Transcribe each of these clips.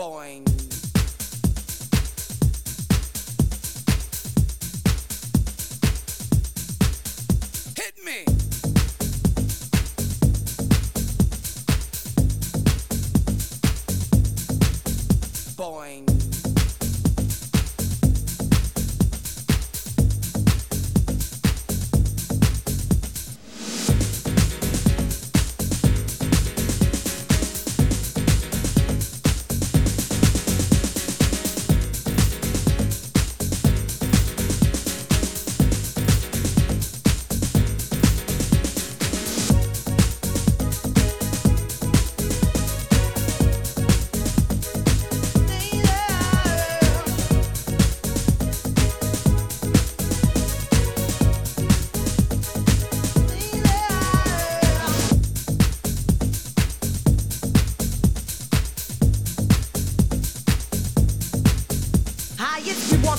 boing. Hit me. Boing.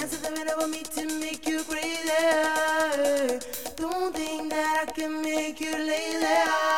I is a for me to make you crazy. Don't think that I can make you lazy.